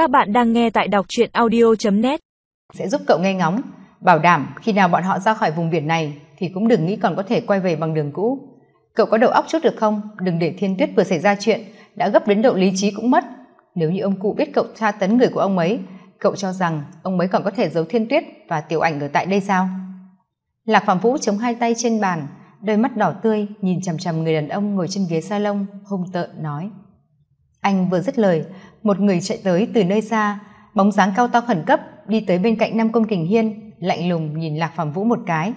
Các bạn đang nghe tại đọc truyện audio.net Sẽ giúp cậu nghe ngóng, bảo đảm khi nào bọn họ ra khỏi vùng biển này thì cũng đừng nghĩ còn có thể quay về bằng đường cũ. Cậu có đầu óc chút được không? Đừng để thiên tuyết vừa xảy ra chuyện, đã gấp đến độ lý trí cũng mất. Nếu như ông cụ biết cậu tra tấn người của ông ấy, cậu cho rằng ông ấy còn có thể giấu thiên tuyết và tiểu ảnh ở tại đây sao? Lạc Phạm Vũ chống hai tay trên bàn, đôi mắt đỏ tươi nhìn chằm chằm người đàn ông ngồi trên ghế salon hung tợn nói anh vừa dứt lời một người chạy tới từ nơi xa, bóng dáng cao to khẩn cấp, đi tới bên cạnh nam công kình hiên, lạnh lùng nhìn lạc phàm vũ một cái.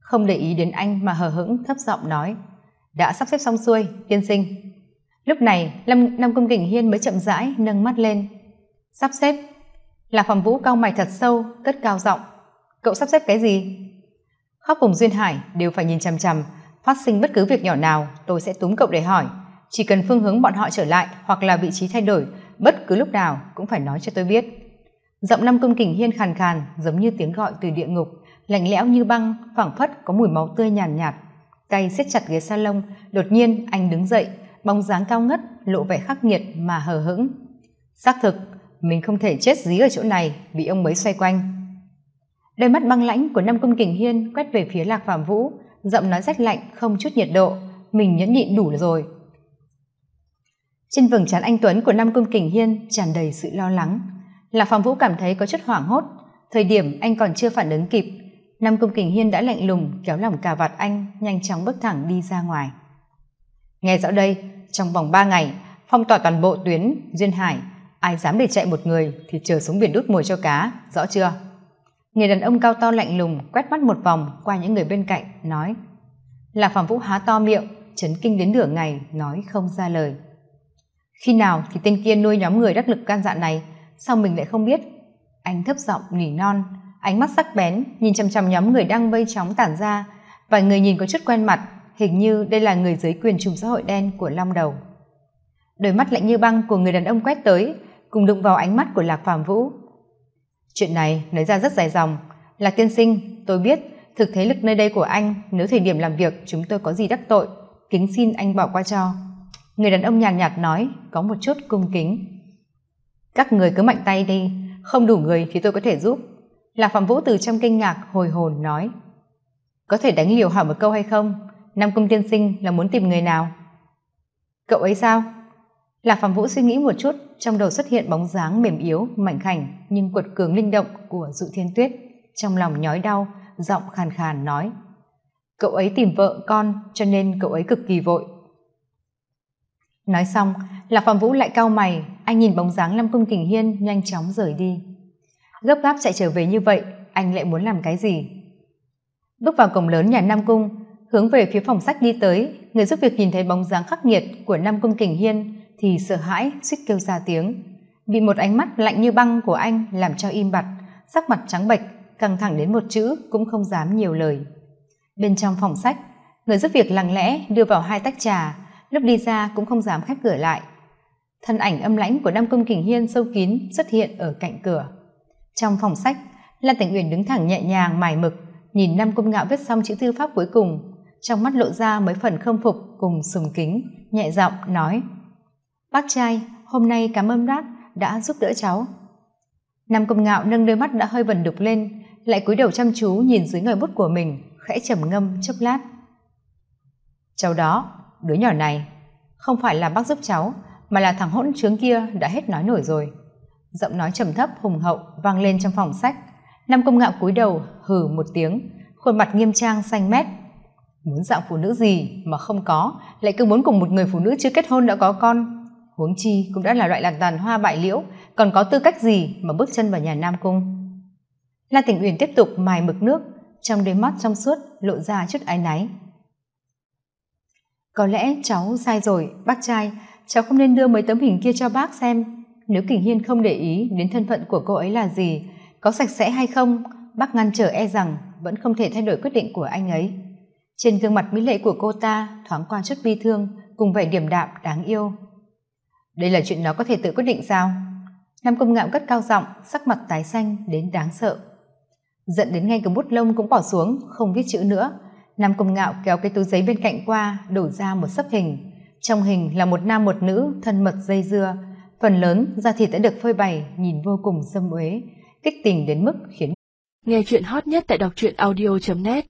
Không để ý đến anh mà hờ hững, thấp giọng nói, đã sắp xếp xong xuôi, tiên sinh. Lúc này, lâm, nam công kình hiên mới chậm rãi nâng mắt lên. Sắp xếp. Lạc phàm vũ cao mày thật sâu, cất cao giọng, cậu sắp xếp cái gì? Khắp vùng duyên hải đều phải nhìn chằm chằm, phát sinh bất cứ việc nhỏ nào, tôi sẽ túm cậu để hỏi. Chỉ cần phương hướng bọn họ trở lại hoặc là vị trí thay đổi bất cứ lúc nào cũng phải nói cho tôi biết. Giọng năm công kình hiên khàn khàn giống như tiếng gọi từ địa ngục lạnh lẽo như băng phảng phất có mùi máu tươi nhàn nhạt, nhạt tay siết chặt ghế salon đột nhiên anh đứng dậy bóng dáng cao ngất lộ vẻ khắc nghiệt mà hờ hững. Xác thực mình không thể chết dí ở chỗ này bị ông mới xoay quanh. Đôi mắt băng lãnh của năm công kình hiên quét về phía lạc phạm vũ giọng nói rách lạnh không chút nhiệt độ. Mình nhẫn nhịn đủ rồi trên vầng trán anh tuấn của nam công kình hiên tràn đầy sự lo lắng. Lạc phong vũ cảm thấy có chút hoảng hốt. Thời điểm anh còn chưa phản ứng kịp, nam công kình hiên đã lạnh lùng kéo lỏng cà vạt anh, nhanh chóng bước thẳng đi ra ngoài. Nghe rõ đây, trong vòng ba ngày, phong tỏa toàn bộ tuyến duyên hải, ai dám để chạy một người thì chờ xuống biển đút mồi cho cá, rõ chưa? Người đàn ông cao to lạnh lùng quét mắt một vòng qua những người bên cạnh, nói. Lạc phạm vũ há to miệng, chấn kinh đến nửa ngày, nói không ra lời khi nào thì tên kia nuôi nhóm người đắc lực can dạn này? Sao mình lại không biết? Anh thấp giọng nỉ non, ánh mắt sắc bén, nhìn chằm chằm nhóm người đang vây chóng tản ra. Vài người nhìn có chút quen mặt, hình như đây là người dưới quyền trùm xã hội đen của long đầu. Đôi mắt lạnh như băng của người đàn ông quét tới, cùng đụng vào ánh mắt của lạc phàm vũ. Chuyện này nói ra rất dài dòng. Lạc tiên sinh, tôi biết, thực thế lực nơi đây của anh, nếu thời điểm làm việc, chúng tôi có gì đắc tội, kính xin anh bỏ qua cho người đàn ông nhàn nhạt, nhạt nói có một chút cung kính. Các người cứ mạnh tay đi không đủ người thì tôi có thể giúp. Lạc phạm vũ từ trong kinh ngạc hồi hồn nói có thể đánh liều hỏi một câu hay không? Nam cung tiên sinh là muốn tìm người nào? Cậu ấy sao? Lạc phạm vũ suy nghĩ một chút trong đầu xuất hiện bóng dáng mềm yếu mảnh khảnh nhưng quật cường linh động của dụ thiên tuyết trong lòng nhói đau giọng khàn khàn nói cậu ấy tìm vợ con cho nên cậu ấy cực kỳ vội nói xong, lạc phạm vũ lại cau mày, anh nhìn bóng dáng lâm cung kình hiên nhanh chóng rời đi. Gấp gáp chạy trở về như vậy, anh lại muốn làm cái gì? Bước vào cổng lớn nhà nam cung, hướng về phía phòng sách đi tới, người giúp việc nhìn thấy bóng dáng khắc nghiệt của nam cung kình hiên thì sợ hãi suýt kêu ra tiếng. Bị một ánh mắt lạnh như băng của anh làm cho im bặt, sắc mặt trắng bệch, căng thẳng đến một chữ cũng không dám nhiều lời. Bên trong phòng sách, người giúp việc lặng lẽ đưa vào hai tách trà lúc đi ra cũng không dám khép cửa lại. Thân ảnh âm lãnh của nam công kình hiên sâu kín xuất hiện ở cạnh cửa. Trong phòng sách, lan cảnh uyển đứng thẳng nhẹ nhàng, mài mực, nhìn nam công ngạo viết xong chữ thư pháp cuối cùng. Trong mắt lộ ra mấy phần không phục cùng sùng kính, nhẹ giọng nói, bác trai, hôm nay cảm ơn bác đã giúp đỡ cháu. Nam công ngạo nâng đôi mắt đã hơi vần đục lên, lại cúi đầu chăm chú nhìn dưới ngòi bút của mình, khẽ trầm ngâm chốc lát. Cháu đó đứa nhỏ này. Không phải là bác giúp cháu, mà là thằng hỗn trướng kia đã hết nói nổi rồi. Giọng nói trầm thấp, hùng hậu, vang lên trong phòng sách. Năm công ngạo cúi đầu, hừ một tiếng, khuôn mặt nghiêm trang, xanh mét. Muốn dạng phụ nữ gì mà không có, lại cứ muốn cùng một người phụ nữ chưa kết hôn đã có con. Huống chi cũng đã là loại lạc tàn hoa bại liễu, còn có tư cách gì mà bước chân vào nhà nam cung? La tỉnh uyển tiếp tục mài mực nước, trong đôi mắt trong suốt lộ ra chút áy náy có lẽ cháu sai rồi, bác trai. Cháu không nên đưa mấy tấm hình kia cho bác xem. Nếu kình hiên không để ý đến thân phận của cô ấy là gì, có sạch sẽ hay không, bác ngăn trở e rằng vẫn không thể thay đổi quyết định của anh ấy. Trên gương mặt mỹ lệ của cô ta thoáng qua chút bi thương, cùng vẻ điềm đạm, đáng yêu. Đây là chuyện nó có thể tự quyết định sao? Nam công ngạo cất cao giọng, sắc mặt tái xanh đến đáng sợ. Giận đến ngay cả bút lông cũng bỏ xuống, không viết chữ nữa nam công ngạo kéo cái túi giấy bên cạnh qua, đổ ra một sấp hình. Trong hình là một nam một nữ, thân mật dây dưa. Phần lớn da thịt đã được phơi bày, nhìn vô cùng xâm uế, kích tình đến mức khiến nghe chuyện hot nhất tại đọc truyện audio net.